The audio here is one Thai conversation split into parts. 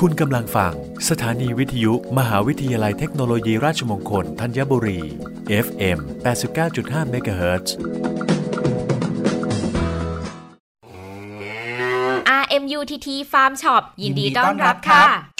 คุณกำลังฟัง สถานีวิทยุ มหาวิทยาลัยเทคโนโลยีราชมงคลธัญบุรี FM 89.5 MHz RMUTT Farm Shop ยินดีต้อนรับค่ะ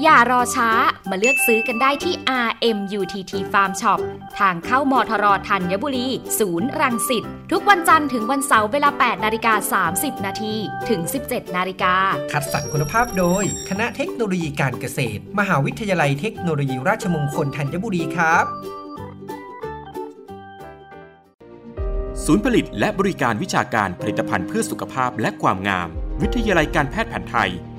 อย่ารอช้ามาเลือกซื้อกันได้ที่ RMUTT Farm Shop ทางเข้ามทรธัญบุรี ศูนย์รังสิตทุกวันจันทร์ถึงวันเสาร์เวลา 8 นาฬิกา 30 นาทีถึง 17 นาฬิกา คัดสรรคุณภาพโดย คณะเทคโนโลยีการเกษตร มหาวิทยาลัยเทคโนโลยีราชมงคลธัญบุรีครับศูนย์ผลิตและบริการวิชาการผลิตภัณฑ์เพื่อสุขภาพและความงาม วิทยาลัยการแพทย์แผนไทย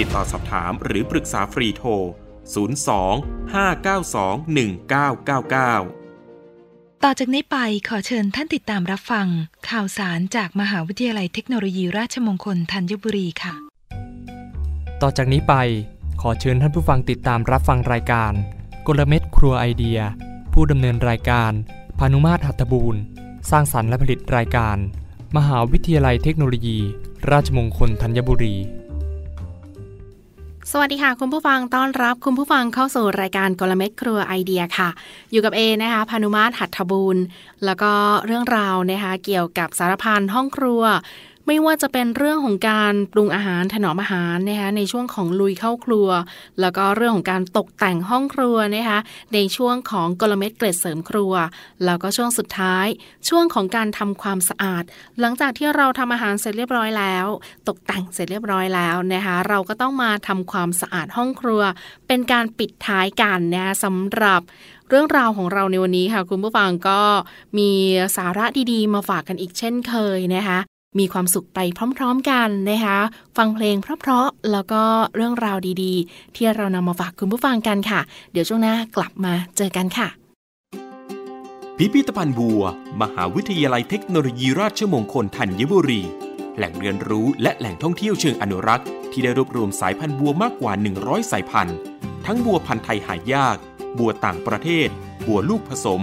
ติดต่อสอบถามหรือปรึกษาฟรีโทร 02-592-1999ต่อจากนี้ไปขอเชิญท่านติดตามรับฟัง ข่าวสารจากมหาวิทยาลัยเทคโนโลยีราชมงคลธัญบุรีค่ะ ต่อจากนี้ไปขอเชิญท่านผู้ฟังติดตามรับฟังรายการ กลเม็ดครัวไอเดีย ผู้ดำเนินรายการพานุมาตรหัตถบูรณ์ สร้างสรรค์และผลิตรายการ มหาวิทยาลัยเทคโนโลยี ราชมงคลธัญบุรี สวัสดีค่ะ คุณผู้ฟังต้อนรับคุณผู้ฟังเข้าสู่รายการกลเม็ดครัวไอเดียค่ะ อยู่กับเอนะคะพานุมาตรหัตถบูรณ์แล้วก็เรื่องราวนะคะเกี่ยวกับสารพันห้องครัว ไม่ว่าจะเป็นเรื่องของการปรุงอาหารถนอมอาหารนะคะในช่วงของลุยเข้าครัว แล้วก็เรื่องของการตกแต่งห้องครัวนะคะในช่วงของกลเม็ดเกร็ดเสริมครัว แล้วก็ช่วงสุดท้าย ช่วงของการทำความสะอาด หลังจากที่เราทำอาหารเสร็จเรียบร้อยแล้ว ตกแต่งเสร็จเรียบร้อยแล้วนะคะเราก็ต้องมาทำความสะอาดห้องครัว เป็นการปิดท้ายกันนะคะสำหรับเรื่องราวของเราในวันนี้ค่ะ คุณผู้ฟังก็มีสาระดีๆ มาฝากกันอีกเช่นเคยนะคะ มีความสุขไปพร้อมๆกันนะคะ ฟังเพลงเพราะๆแล้วก็เรื่องราวดีๆ ที่เรานำมาฝากคุณผู้ฟังกันค่ะ เดี๋ยวช่วงหน้ากลับมาเจอกันค่ะ พิพิธภัณฑ์บัว มหาวิทยาลัยเทคโนโลยีราชมงคลธัญบุรี แหล่งเรียนรู้และแหล่งท่องเที่ยวเชิงอนุรักษ์ ที่ได้รวบรวมสายพันธุ์บัวมากกว่า 100 สายพันธุ์ ทั้งบัวพันธุ์ไทยหายาก บัวต่างประเทศ บัวลูกผสม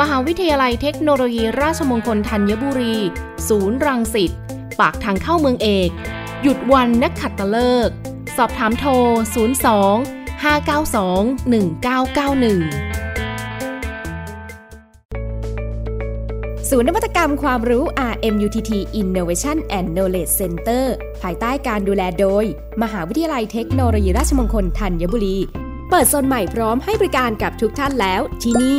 มหาวิทยาลัยเทคโนโลยีราชมงคลธัญบุรี ศูนย์รังสิต ปากทางเข้าเมืองเอก หยุดวันนักขัดตะเลิก สอบถามโทร 02 592 1991 ศูนย์นวัตกรรมความรู้ RMUTT Innovation and Knowledge Center ภายใต้การดูแลโดย มหาวิทยาลัยเทคโนโลยีราชมงคลธัญบุรี เปิดโซนใหม่พร้อมให้บริการกับทุกท่านแล้วที่นี่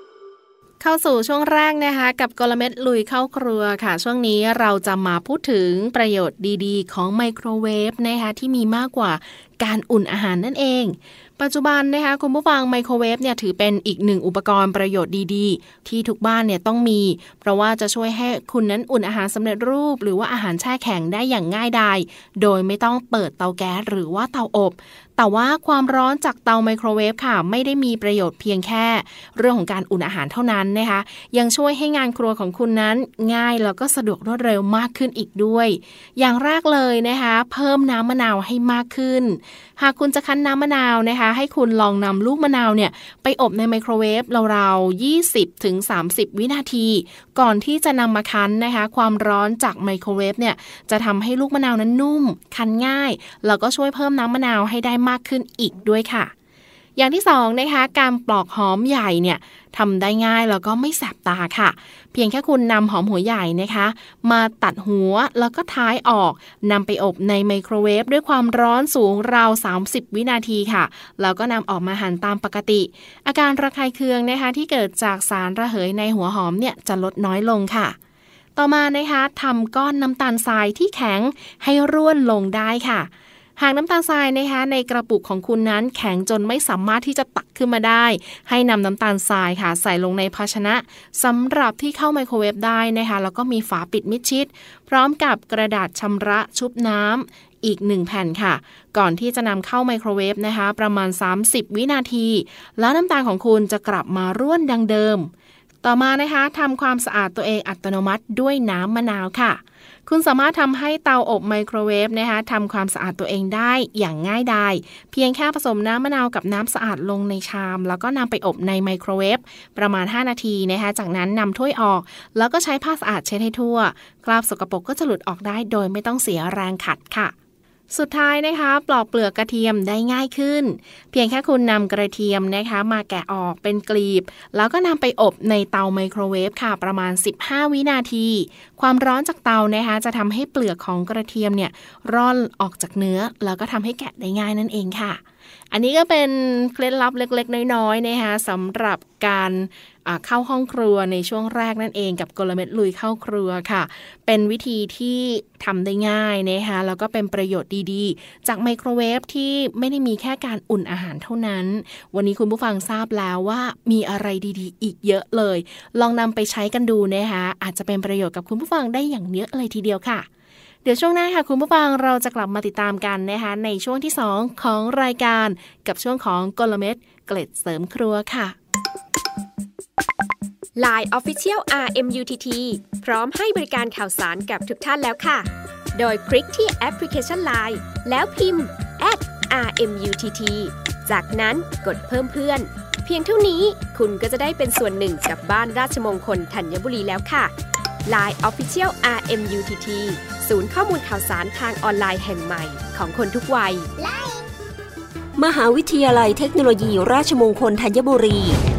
เข้าสู่ช่วงแรกนะคะ กับกลเม็ดลุยเข้าครัวค่ะ ช่วงนี้เราจะมาพูดถึงประโยชน์ดีๆ ของไมโครเวฟนะคะที่มีมากกว่าการอุ่นอาหารนั่นเอง ปัจจุบันนะคะคุณผู้ฟังไมโครเวฟเนี่ยถือเป็นอีกหนึ่งอุปกรณ์ประโยชน์ดีๆ ที่ทุกบ้านเนี่ยต้องมี เพราะว่าจะช่วยให้คุณนั้นอุ่นอาหารสำเร็จรูป หรือว่าอาหารแช่แข็งได้อย่างง่ายดายโดยไม่ต้องเปิดเตาแก๊สหรือว่าเตาอบ แต่ว่าความร้อนจากเตาไมโครเวฟค่ะ ไม่ได้มีประโยชน์เพียงแค่ เรื่องของการอุ่นอาหารเท่านั้นนะคะ ยังช่วยให้งานครัวของคุณนั้น ง่ายแล้วก็สะดวกรวดเร็วมากขึ้นอีกด้วย อย่างแรกเลยนะคะ เพิ่มน้ำมะนาวให้มากขึ้น หากคุณจะคั้นน้ำมะนาวนะคะ ให้คุณลองนำลูกมะนาวเนี่ยไปอบในไมโครเวฟราวๆ20ถึง30 วินาที ก่อนที่จะนำมาคั้นนะคะ ความร้อนจากไมโครเวฟเนี่ยจะทำให้ลูกมะนาวนั้นนุ่ม คั้นง่าย แล้วก็ช่วยเพิ่มน้ำมะนาวให้ได้มากขึ้นอีกด้วยค่ะ อย่างที่สองนะคะการปลอกหอมใหญ่เนี่ยทำได้ง่ายแล้วก็ไม่แสบตาค่ะ เพียงแค่คุณนำหอมหัวใหญ่นะคะ มาตัดหัวแล้วก็ท้ายออกนำไปอบในไมโครเวฟด้วยความร้อนสูงราว 30 วินาทีค่ะ แล้วก็นำออกมาหั่นตามปกติ อาการระคายเคืองนะคะที่เกิดจากสารระเหยในหัวหอมเนี่ยจะลดน้อยลงค่ะต่อมานะคะทำก้อนน้ำตาลทรายที่แข็งให้ร่วนลงได้ค่ะ หากน้ำตาลทรายนะคะในกระปุกของคุณนั้นแข็งจนไม่สามารถที่จะตักขึ้นมาได้ ให้นำน้ำตาลทรายค่ะ ใส่ลงในภาชนะสำหรับที่เข้าไมโครเวฟได้นะคะแล้วก็มีฝาปิดมิดชิด พร้อมกับกระดาษชำระชุบน้ำอีก 1 แผ่นค่ะ ก่อนที่จะนำเข้าไมโครเวฟนะคะ ประมาณ 30 วินาที แล้วน้ำตาลของคุณจะกลับมาร่วนดังเดิม ต่อมานะคะทำความสะอาดตัวเองอัตโนมัติด้วยน้ำมะนาวค่ะ คุณสามารถทำให้เตาอบไมโครเวฟนะคะทำความสะอาดตัวเองได้อย่างง่ายดายเพียงแค่ผสมน้ำมะนาวกับน้ำสะอาดลงในชาม แล้วก็นำไปอบในไมโครเวฟประมาณ 5 นาทีนะคะจากนั้นนำถ้วยออก แล้วก็ใช้ผ้าสะอาดเช็ดให้ทั่วคราบสกปรกก็จะหลุดออกได้โดยไม่ต้องเสียแรงขัดค่ะ สุดท้ายนะคะ ปลอกเปลือกกระเทียมได้ง่ายขึ้น เพียงแค่คุณนำกระเทียมนะคะ มาแกะออกเป็นกลีบ แล้วก็นำไปอบในเตาไมโครเวฟค่ะประมาณ 15 วินาที ความร้อนจากเตานะคะ จะทำให้เปลือกของกระเทียมเนี่ยร่อนออกจากเนื้อ แล้วก็ทำให้แกะได้ง่ายนั่นเองค่ะ อันนี้ก็เป็นเคล็ดลับเล็กๆ น้อยๆนะคะสำหรับการเข้าห้องครัวในช่วงแรกนั่นเองกับกลเม็ดลุยเข้าครัวค่ะ เป็นวิธีที่ทำได้ง่ายนะคะแล้วก็เป็นประโยชน์ดีๆ จากไมโครเวฟที่ไม่ได้มีแค่การอุ่นอาหารเท่านั้น วันนี้คุณผู้ฟังทราบแล้วว่ามีอะไรดีๆ อีกเยอะเลย ลองนำไปใช้กันดูนะคะอาจจะเป็นประโยชน์กับคุณผู้ฟังได้อย่างเยอะเลยทีเดียวค่ะ เดี๋ยวช่วงหน้าค่ะคุณผู้ฟังเราจะกลับมาติดตามกันนะคะในช่วงที่ 2 ของรายการกับช่วงของกลเม็ดเกล็ดเสริมครัวค่ะ Line Official RMUTT พร้อมให้บริการข่าวสารกับทุกท่านแล้วค่ะ โดยคลิกที่แอปพลิเคชัน Line แล้วพิมพ์ @RMUTT จากนั้นกดเพิ่มเพื่อน เพียงเท่านี้คุณก็จะได้เป็นส่วนหนึ่งกับบ้านราชมงคลธัญบุรีแล้วค่ะ Line Official RMUTT ศูนย์ข้อมูลข่าวสารทางออนไลน์แห่งใหม่ของคนทุกวัย มหาวิทยาลัยเทคโนโลยีราชมงคลธัญบุรี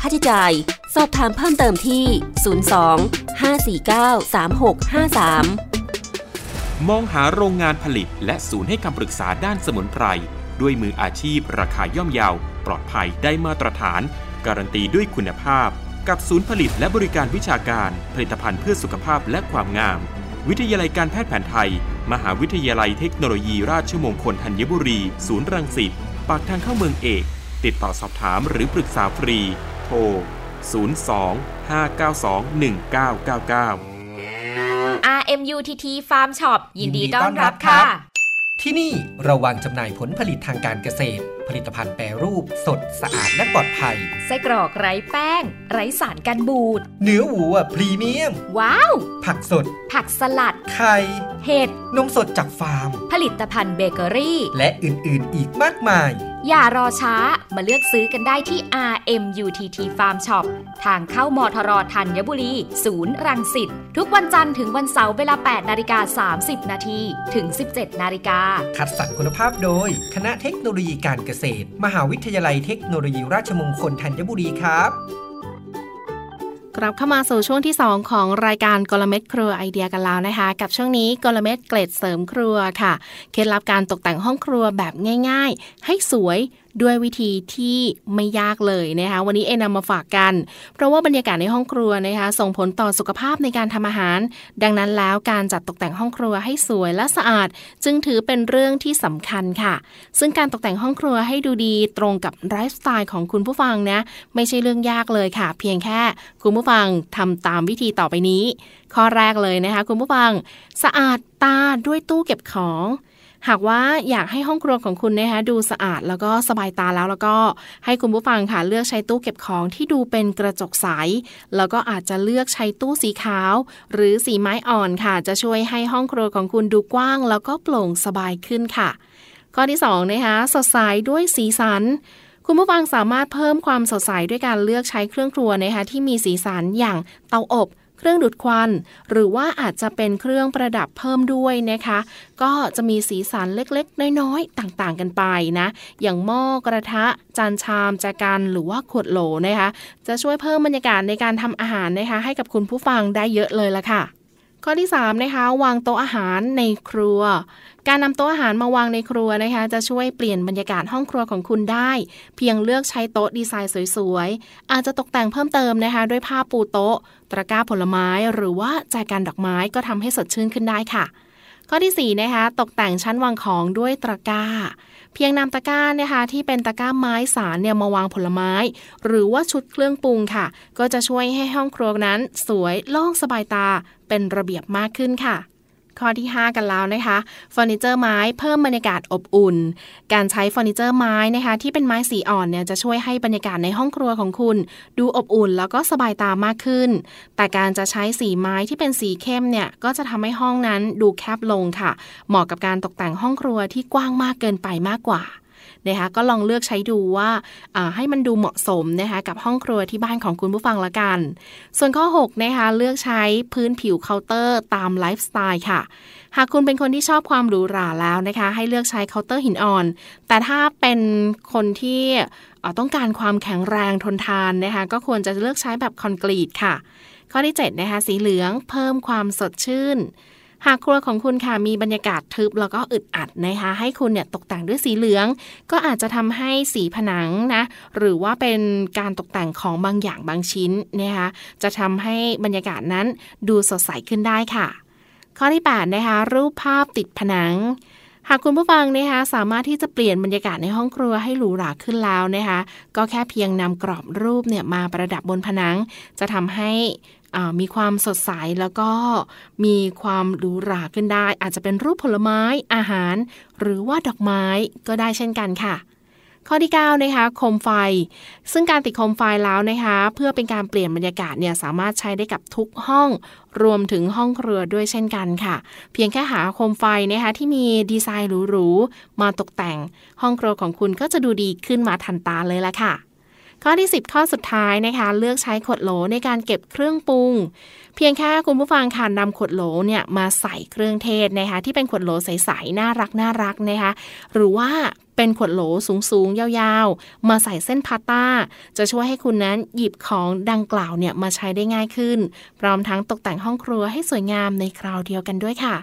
ค่าใช้จ่าย สอบถามเพิ่มเติมที่ 02-549-3653 มองหาโรงงานผลิต และศูนย์ให้คำปรึกษาด้านสมุนไพร ด้วยมืออาชีพ ราคาย่อมเยาว ปลอดภัยได้มาตรฐาน การันตีด้วยคุณภาพ กับศูนย์ผลิตและบริการวิชาการ ผลิตภัณฑ์เพื่อสุขภาพและความงาม วิทยาลัยการแพทย์แผนไทย มหาวิทยาลัยเทคโนโลยีราชมงคลธัญบุรี ศูนย์รังสิตปากทางเข้าเมืองเอกติดต่อสอบถามหรือปรึกษาฟรี โทร 02-592-1999 RMUTT Farm Shop ยินดีต้อนรับค่ะ ที่นี่เราวางจำหน่ายผลผลิตทางการเกษตร ผลิตภัณฑ์แปรรูป สดสะอาดและปลอดภัย ไส้กรอกไร้แป้ง ไร้สารกันบูด เนื้อวัวพรีเมียม ว้าว ผักสด ผักสลัด ไข่ เห็ด นมสดจากฟาร์ม ผลิตภัณฑ์เบเกอรี่ และอื่น ๆ อีกมากมาย อย่ารอช้า มาเลือกซื้อกันได้ที่ RMUTT Farm Shop ทางเข้ามอทรธัญบุรี ศูนย์รังสิต ทุกวันจันทร์ถึงวันเสาร์เวลา 8 นาฬิกา 30 นาที ถึง 17 นาฬิกา คัดสรรคุณภาพโดย คณะเทคโนโลยีการเกษตร มหาวิทยาลัยเทคโนโลยีราชมงคลธัญบุรีครับกลับเข้ามาสู่ช่วงที่ 2 ของรายการกลเม็ดครัวไอเดียกันแล้วนะคะ กับช่วงนี้กลเม็ดเกล็ดเสริมครัวค่ะ เคล็ดลับการตกแต่งห้องครัวแบบง่าย ๆ ให้สวยด้วยวิธีที่ไม่ยากเลยนะคะวันนี้เอนำมาฝากกัน เพราะว่าบรรยากาศในห้องครัวนะคะส่งผลต่อสุขภาพในการทำอาหาร ดังนั้นแล้วการจัดตกแต่งห้องครัวให้สวยและสะอาด จึงถือเป็นเรื่องที่สำคัญค่ะ ซึ่งการตกแต่งห้องครัวให้ดูดีตรงกับไลฟ์สไตล์ของคุณผู้ฟังนะไม่ใช่เรื่องยากเลยค่ะ เพียงแค่คุณผู้ฟังทำตามวิธีต่อไปนี้ ข้อแรกเลยนะคะคุณผู้ฟัง สะอาดตาด้วยตู้เก็บของ หากว่าอยากให้ห้องครัวของคุณนะคะดูสะอาดแล้วก็สบายตาแล้วแล้วก็ให้คุณผู้ฟังค่ะเลือกใช้ตู้เก็บของที่ดูเป็นกระจกใส แล้วก็อาจจะเลือกใช้ตู้สีขาว หรือสีไม้อ่อนค่ะ จะช่วยให้ห้องครัวของคุณดูกว้าง แล้วก็โปร่งสบายขึ้นค่ะ ข้อที่2นะคะสดใสด้วยสีสันคุณผู้ฟังสามารถเพิ่มความสดใสด้วยการเลือกใช้เครื่องครัวนะคะที่มีสีสันอย่างเตาอบ เครื่องดูดควัน หรือว่าอาจจะเป็นเครื่องประดับเพิ่มด้วยนะคะ ก็จะมีสีสันเล็กๆ น้อยๆ ต่างๆกันไปนะ อย่างหม้อกระทะ จานชามจากันหรือว่าขวดโหลนะคะ จะช่วยเพิ่มบรรยากาศในการทำอาหารนะคะ ให้กับคุณผู้ฟังได้เยอะเลยละค่ะ ข้อที่3นะคะวางโต๊ะอาหารในครัว การนำโต๊ะอาหารมาวางในครัวนะคะ จะช่วยเปลี่ยนบรรยากาศห้องครัวของคุณได้ เพียงเลือกใช้โต๊ะดีไซน์สวยๆ อาจจะตกแต่งเพิ่มเติมนะคะ ด้วยผ้าปูโต๊ะ ตะกร้าผลไม้หรือว่าแจกันดอกไม้ก็ทำให้สดชื่นขึ้นได้ค่ะ ข้อที่4นะคะตกแต่งชั้นวางของด้วยตะกร้า พียงนำตะกร้านะคะที่เป็นตะกร้าไม้สารเนี่ยมาวางผลไม้ หรือว่าชุดเครื่องปรุงค่ะ ก็จะช่วยให้ห้องครัวนั้น สวยโล่งสบายตาเป็นระเบียบมากขึ้นค่ะ ข้อที่ 5 กันแล้วนะคะเฟอร์นิเจอร์ไม้เพิ่มบรรยากาศอบอุ่น การใช้เฟอร์นิเจอร์ไม้นะคะที่เป็นไม้สีอ่อนเนี่ยจะช่วยให้บรรยากาศในห้องครัวของคุณ ดูอบอุ่นแล้วก็สบายตามากขึ้น แต่การจะใช้สีไม้ที่เป็นสีเข้มเนี่ยก็จะทำให้ห้องนั้นดูแคบลงค่ะ เหมาะกับการตกแต่งห้องครัวที่กว้างมากเกินไปมากกว่า นะคะก็ลองเลือกใช้ดูว่าให้มันดูเหมาะสมนะคะกับห้องครัวที่บ้านของคุณผู้ฟังละกัน ส่วนข้อ6นะคะเลือกใช้พื้นผิวเคาน์เตอร์ตามไลฟ์สไตล์ค่ะหากคุณเป็นคนที่ชอบความหรูหราแล้วนะคะ ให้เลือกใช้เคาน์เตอร์หินอ่อน แต่ถ้าเป็นคนที่ต้องการความแข็งแรงทนทานนะคะก็ควรจะเลือกใช้แบบคอนกรีตค่ะ ข้อที่7นะคะสีเหลืองเพิ่มความสดชื่น หากครัวของคุณค่ะมีบรรยากาศทึบแล้วก็อึดอัดนะคะ ให้คุณเนี่ยตกแต่งด้วยสีเหลือง ก็อาจจะทำให้สีผนังนะ หรือว่าเป็นการตกแต่งของบางอย่างบางชิ้นนะคะจะทำให้บรรยากาศนั้นดูสดใสขึ้นได้ค่ะ ข้อที่8นะคะรูปภาพติดผนังหากคุณผู้ฟังนะคะสามารถที่จะเปลี่ยนบรรยากาศในห้องครัวให้หรูหราขึ้นแล้วนะคะก็แค่เพียงนำกรอบรูปเนี่ยมาประดับบนผนัง จะทำให้ มีความสดใสแล้วก็มีความหรูหราขึ้นได้ อาจจะเป็นรูปผลไม้อาหาร หรือว่าดอกไม้ก็ได้เช่นกันค่ะ ข้อที่9นะคะโคมไฟ ซึ่งการติดโคมไฟแล้วนะคะ เพื่อเป็นการเปลี่ยนบรรยากาศเนี่ยสามารถใช้ได้กับทุกห้องรวมถึงห้องครัวด้วยเช่นกันค่ะ เพียงแค่หาโคมไฟนะคะที่มีดีไซน์หรูๆมาตกแต่ง ห้องครัวของคุณก็จะดูดีขึ้นมาทันตาเลยละค่ะ ข้อที่ 10 ข้อสุดท้ายนะคะ เลือกใช้ขวดโหลในการเก็บเครื่องปรุง เพียงแค่คุณผู้ฟังค่ะนำขวดโหลเนี่ยมาใส่เครื่องเทศนะคะ ที่เป็นขวดโหลใสๆน่ารักน่ารักนะคะ หรือว่าเป็นขวดโหลสูงๆ ยาวๆ มาใส่เส้นพาสต้า จะช่วยให้คุณนั้นหยิบของดังกล่าวเนี่ยมาใช้ได้ง่ายขึ้น พร้อมทั้งตกแต่งห้องครัวให้สวยงามในคราวเดียวกันด้วยค่ะ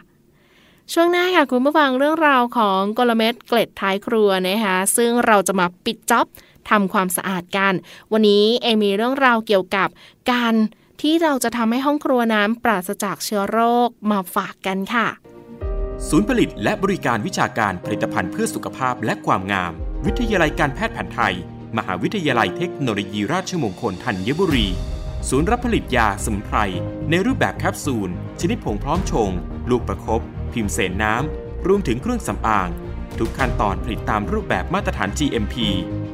ช่วงหน้าค่ะคุณผู้ฟังเรื่องราวของกลเม็ดเกล็ดท้ายครัวนะคะ ซึ่งเราจะมาปิดจ็อบ ทำความสะอาดกัน วันนี้เอมีเรื่องราวเกี่ยวกับการที่เราจะทำให้ห้องครัวน้ำปราศจากเชื้อโรคมาฝากกันค่ะ ศูนย์ผลิตและบริการวิชาการผลิตภัณฑ์เพื่อสุขภาพและความงาม วิทยาลัยการแพทย์แผนไทย มหาวิทยาลัยเทคโนโลยีราชมงคลธัญบุรี ศูนย์รับผลิตยาสมุนไพรในรูปแบบแคปซูล ชนิดผงพร้อมชง ลูกประครบพิมพ์เสนน้ำรวมถึงเครื่องสำอาง ทุกขั้นตอนผลิตตามรูปแบบมาตรฐาน GMP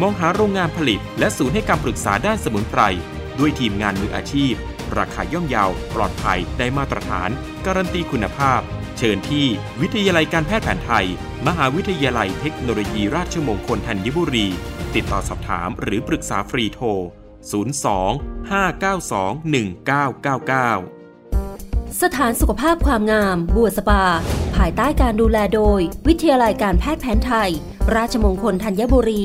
มองหาโรงงานผลิต และศูนย์ให้คำปรึกษาด้านสมุนไพร ด้วยทีมงานมืออาชีพ ราคาย่อมเยาว ปลอดภัยได้มาตรฐาน การันตีคุณภาพ เชิญที่ วิทยาลัยการแพทย์แผนไทย มหาวิทยาลัยเทคโนโลยีราชมงคลธัญบุรี ติดต่อสอบถามหรือปรึกษาฟรีโทร 02 592 1999สถานสุขภาพความงาม บัวสปา ภายใต้การดูแลโดย วิทยาลัยการแพทย์แผนไทย ราชมงคลธัญบุรี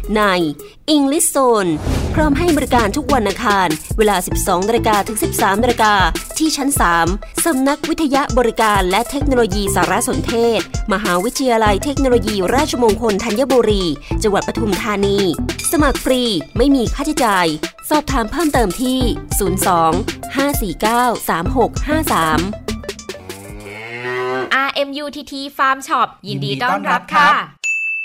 ใน English Zone พร้อมให้บริการทุกวันอังคาร เวลา 12นาฬิกาถึง 13นาฬิกาที่ชั้น 3 สำนักวิทยาบริการและเทคโนโลยีสารสนเทศ มหาวิทยาลัยเทคโนโลยีราชมงคลธัญบุรี จังหวัดปทุมธานี สมัครฟรีไม่มีค่าใช้จ่าย สอบถามเพิ่มเติมที่ 02 549 3653 RMUTT Farm Shop ยินดีต้อนรับค่ะ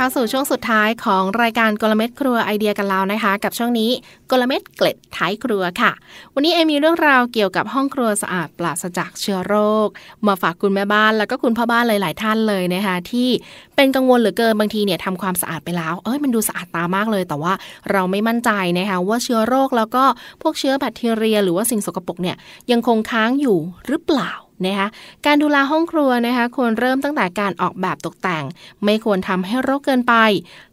เข้าสู่ช่วงสุดท้ายของรายการกลเม็ดครัวไอเดียกันแล้วนะคะ กับช่วงนี้กลเม็ดเกล็ดท้ายครัวค่ะ วันนี้เอมีเรื่องราวเกี่ยวกับห้องครัวสะอาดปราศจากเชื้อโรค มาฝากคุณแม่บ้านแล้วก็คุณพ่อบ้านหลาย ๆ ท่านเลยนะคะ ที่เป็นกังวลเหลือเกินบางทีเนี่ยทำความสะอาดไปแล้ว เอ้ยมันดูสะอาดตามากเลย แต่ว่าเราไม่มั่นใจนะคะว่าเชื้อโรคแล้วก็พวกเชื้อแบคทีเรีย หรือว่าสิ่งสกปรกเนี่ยยังคงค้างอยู่หรือเปล่า นะคะการดูแลห้องครัวนะคะควรเริ่มตั้งแต่การออกแบบตกแต่ง ไม่ควรทำให้รกเกินไป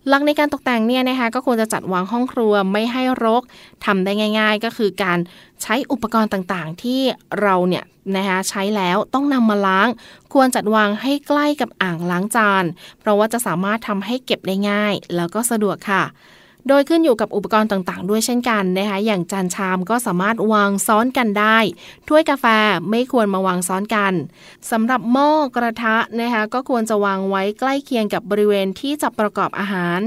หลักในการตกแต่งเนี่ยนะคะก็ควรจะจัดวางห้องครัวไม่ให้รกทำได้ง่าย ๆ ก็คือการใช้อุปกรณ์ต่างๆ ที่เราเนี่ยนะคะใช้แล้วต้องนำมาล้าง ควรจัดวางให้ใกล้กับอ่างล้างจาน เพราะว่าจะสามารถทำให้เก็บได้ง่าย แล้วก็สะดวกค่ะ โดยขึ้นอยู่กับอุปกรณ์ต่างๆ ด้วยเช่นกันนะคะอย่างจานชามก็สามารถวางซ้อนกันได้ ถ้วยกาแฟไม่ควรมาวางซ้อนกันสำหรับหม้อกระทะนะคะก็ควรจะวางไว้ใกล้เคียงกับบริเวณที่จะประกอบอาหาร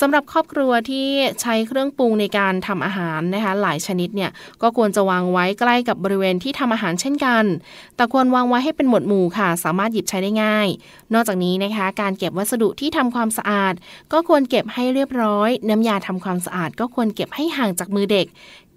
สำหรับครอบครัวที่ใช้เครื่องปรุงในการทำอาหารนะคะหลายชนิดเนี่ยก็ควรจะวางไว้ใกล้กับบริเวณที่ทำอาหารเช่นกัน แต่ควรวางไว้ให้เป็นหมวดหมู่ค่ะ สามารถหยิบใช้ได้ง่าย นอกจากนี้นะคะการเก็บวัสดุที่ทำความสะอาด ก็ควรเก็บให้เรียบร้อยน้ำยาทำความสะอาดก็ควรเก็บให้ห่างจากมือเด็ก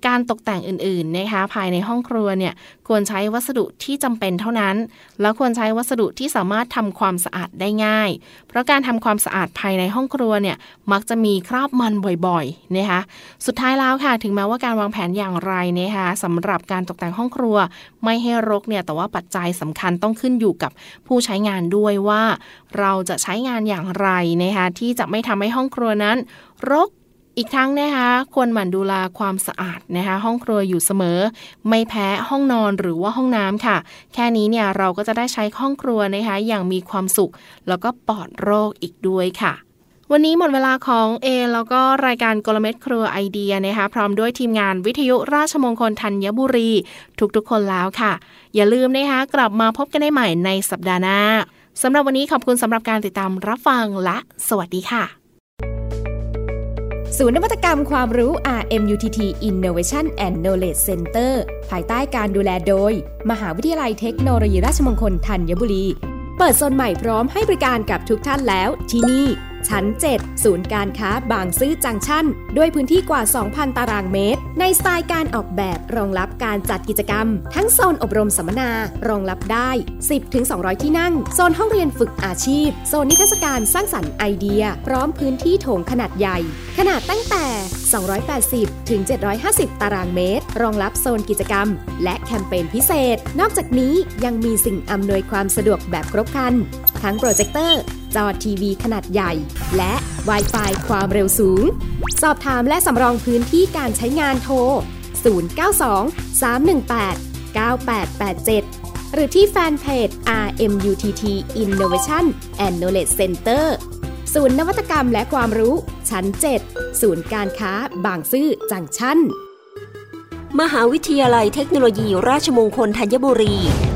การตกแต่งอื่นๆนะคะภายในห้องครัวเนี่ยควรใช้วัสดุที่จำเป็นเท่านั้น แล้วควรใช้วัสดุที่สามารถทำความสะอาดได้ง่าย เพราะการทำความสะอาดภายในห้องครัวเนี่ยมักจะมีคราบมันบ่อยๆนะคะสุดท้ายแล้วค่ะถึงแม้ว่าการวางแผนอย่างไรนะคะสำหรับการตกแต่งห้องครัวไม่ให้รกเนี่ยแต่ว่าปัจจัยสำคัญต้องขึ้นอยู่กับผู้ใช้งานด้วยว่า เราจะใช้งานอย่างไรนะคะที่จะไม่ทำให้ห้องครัวนั้น รก อีกทั้งนะคะควรหมั่นดูแลความสะอาดนะคะห้องครัวอยู่เสมอ ไม่แพ้ห้องนอนหรือว่าห้องน้ำค่ะ แค่นี้เนี่ยเราก็จะได้ใช้ห้องครัวนะคะอย่างมีความสุข แล้วก็ปลอดโรคอีกด้วยค่ะวันนี้หมดเวลาของเอแล้วก็รายการกลเม็ดครัวไอเดียนะคะพร้อมด้วยทีมงานวิทยุราชมงคลธัญบุรี ทุกๆคนแล้วค่ะ อย่าลืมนะคะกลับมาพบกันได้ใหม่ในสัปดาห์หน้าสำหรับวันนี้ขอบคุณสำหรับการติดตามรับฟังและสวัสดีค่ะ ศูนย์นวัตกรรมความรู้ RMUTT Innovation and Knowledge Center ภายใต้การดูแลโดย มหาวิทยาลัยเทคโนโลยีราชมงคลธัญบุรี เปิดโซนใหม่พร้อมให้บริการกับทุกท่านแล้วที่นี่ ชั้น 7 ศูนย์การค้าบางซื่อจังชั่น ด้วยพื้นที่กว่า 2,000 ตารางเมตร ในสไตล์การออกแบบรองรับ การจัดกิจกรรม ทั้งโซนอบรมสัมมนารองรับได้ 10-200 ที่นั่ง โซนห้องเรียนฝึกอาชีพ โซนนิทรรศการสร้างสรรค์ไอเดีย พร้อมพื้นที่โถงขนาดใหญ่ ขนาดตั้งแต่ 280 ถึง 750 ตารางเมตร รองรับโซนกิจกรรม และแคมเปญพิเศษ นอกจากนี้ยังมีสิ่งอำนวยความสะดวกแบบครบครัน ทั้งโปรเจคเตอร์ จอทีวีขนาดใหญ่ และ w i ไฟความเร็วสูง สอบถามและสำรองพื้นที่การใช้งานโทร 092 318 9887 หรือที่แฟนเพจ RMUTT Innovation and Knowledge Center ศูนย์นวัตกรรมและความรู้ ชั้น 7 ศูนย์การค้า บางซื่อจังชั้น มหาวิทยาลัยเทคโนโลยีราชมงคลธัญบุรี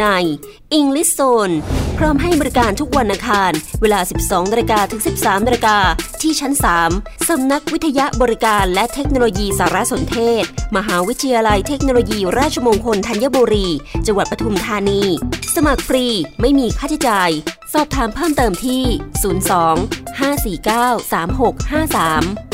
ใน English Zone พร้อมให้บริการทุกวันอังคาร เวลา 12นาฬิกาถึง 13นาฬิกาที่ชั้น 3 สำนักวิทยาบริการและเทคโนโลยีสารสนเทศ มหาวิทยาลัยเทคโนโลยีราชมงคลธัญบุรี จังหวัดปทุมธานี สมัครฟรีไม่มีค่าใช้จ่าย สอบถามเพิ่มเติมที่ 02 549 3653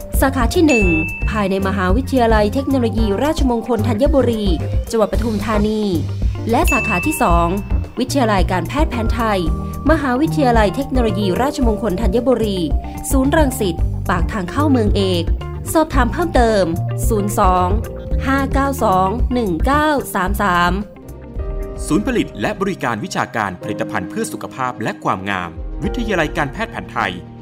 สาขาที่ 1 ภายในมหาวิทยาลัยเทคโนโลยีราชมงคลธัญบุรี จังหวัดปทุมธานี และสาขาที่ 2 วิทยาลัยการแพทย์แผนไทย มหาวิทยาลัยเทคโนโลยีราชมงคลธัญบุรี ศูนย์รังสิต ปากทางเข้าเมืองเอก สอบถามเพิ่มเติม 02 592 1933 ศูนย์ผลิตและบริการวิชาการผลิตภัณฑ์เพื่อสุขภาพและความงาม วิทยาลัยการแพทย์แผนไทย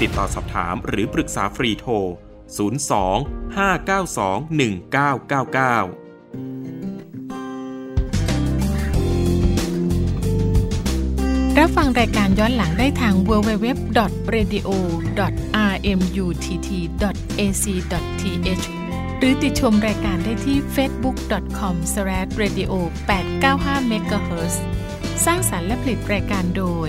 ติดต่อสอบถามหรือปรึกษาฟรีโทร 02 592 1999รับฟังรายการย้อนหลังได้ทาง www.radio.rmutt.ac.th หรือติดชมรายการได้ที่ facebook.com/radio895 MHz สร้างสารรค์และผลิตรายการโดย